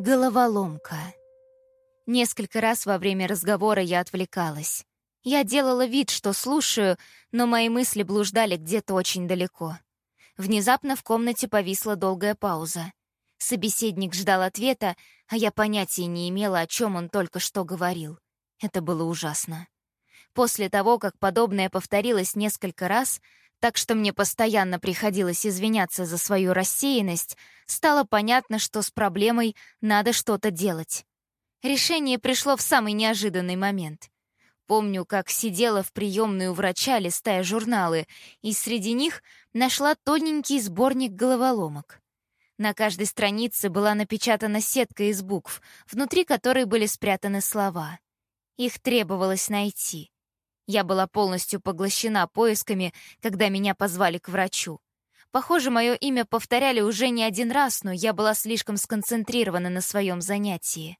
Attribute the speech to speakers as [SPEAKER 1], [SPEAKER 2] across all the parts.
[SPEAKER 1] Головоломка. Несколько раз во время разговора я отвлекалась. Я делала вид, что слушаю, но мои мысли блуждали где-то очень далеко. Внезапно в комнате повисла долгая пауза. Собеседник ждал ответа, а я понятия не имела, о чем он только что говорил. Это было ужасно. После того, как подобное повторилось несколько раз, так что мне постоянно приходилось извиняться за свою рассеянность, стало понятно, что с проблемой надо что-то делать. Решение пришло в самый неожиданный момент. Помню, как сидела в приемной у врача, листая журналы, и среди них нашла тоненький сборник головоломок. На каждой странице была напечатана сетка из букв, внутри которой были спрятаны слова. Их требовалось найти. Я была полностью поглощена поисками, когда меня позвали к врачу. Похоже, мое имя повторяли уже не один раз, но я была слишком сконцентрирована на своем занятии.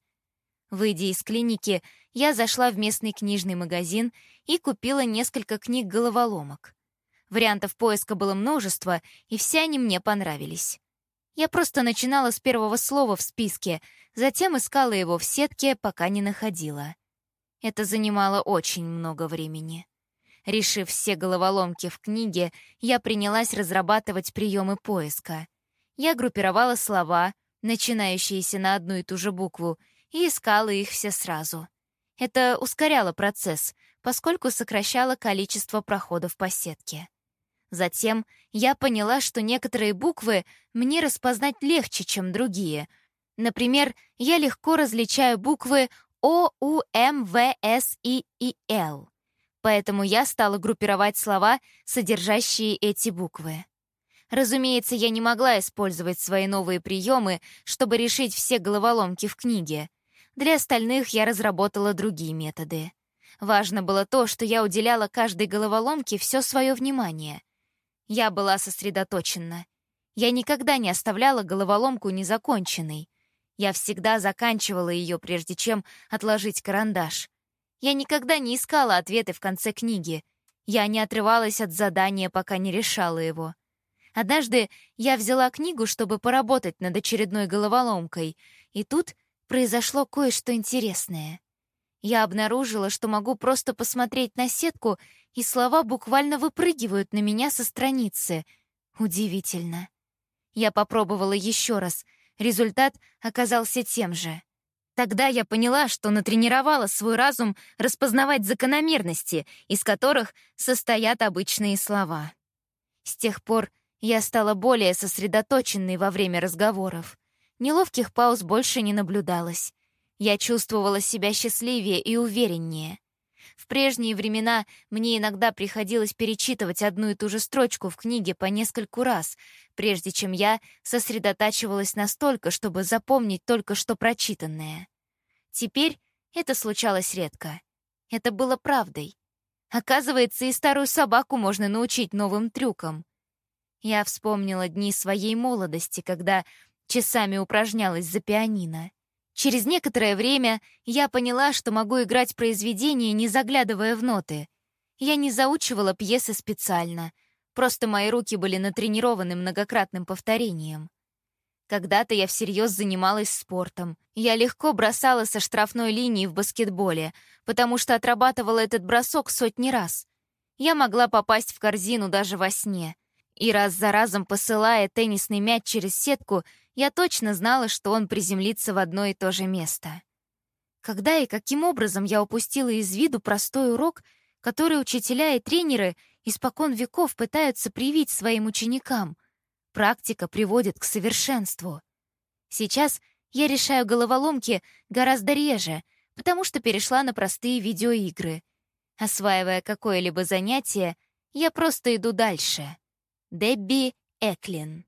[SPEAKER 1] Выйдя из клиники, я зашла в местный книжный магазин и купила несколько книг головоломок. Вариантов поиска было множество, и все они мне понравились. Я просто начинала с первого слова в списке, затем искала его в сетке, пока не находила. Это занимало очень много времени. Решив все головоломки в книге, я принялась разрабатывать приемы поиска. Я группировала слова, начинающиеся на одну и ту же букву, и искала их все сразу. Это ускоряло процесс, поскольку сокращало количество проходов по сетке. Затем я поняла, что некоторые буквы мне распознать легче, чем другие. Например, я легко различаю буквы о, У, М, В, С, И и Л. Поэтому я стала группировать слова, содержащие эти буквы. Разумеется, я не могла использовать свои новые приемы, чтобы решить все головоломки в книге. Для остальных я разработала другие методы. Важно было то, что я уделяла каждой головоломке все свое внимание. Я была сосредоточена. Я никогда не оставляла головоломку незаконченной. Я всегда заканчивала ее, прежде чем отложить карандаш. Я никогда не искала ответы в конце книги. Я не отрывалась от задания, пока не решала его. Однажды я взяла книгу, чтобы поработать над очередной головоломкой, и тут произошло кое-что интересное. Я обнаружила, что могу просто посмотреть на сетку, и слова буквально выпрыгивают на меня со страницы. Удивительно. Я попробовала еще раз — Результат оказался тем же. Тогда я поняла, что натренировала свой разум распознавать закономерности, из которых состоят обычные слова. С тех пор я стала более сосредоточенной во время разговоров. Неловких пауз больше не наблюдалось. Я чувствовала себя счастливее и увереннее. В прежние времена мне иногда приходилось перечитывать одну и ту же строчку в книге по нескольку раз, прежде чем я сосредотачивалась настолько, чтобы запомнить только что прочитанное. Теперь это случалось редко. Это было правдой. Оказывается, и старую собаку можно научить новым трюкам. Я вспомнила дни своей молодости, когда часами упражнялась за пианино. Через некоторое время я поняла, что могу играть произведения, не заглядывая в ноты. Я не заучивала пьесы специально, просто мои руки были натренированы многократным повторением. Когда-то я всерьез занималась спортом. Я легко бросала со штрафной линии в баскетболе, потому что отрабатывала этот бросок сотни раз. Я могла попасть в корзину даже во сне. И раз за разом посылая теннисный мяч через сетку, я точно знала, что он приземлится в одно и то же место. Когда и каким образом я упустила из виду простой урок, который учителя и тренеры испокон веков пытаются привить своим ученикам. Практика приводит к совершенству. Сейчас я решаю головоломки гораздо реже, потому что перешла на простые видеоигры. Осваивая какое-либо занятие, я просто иду дальше. Дебби Эклин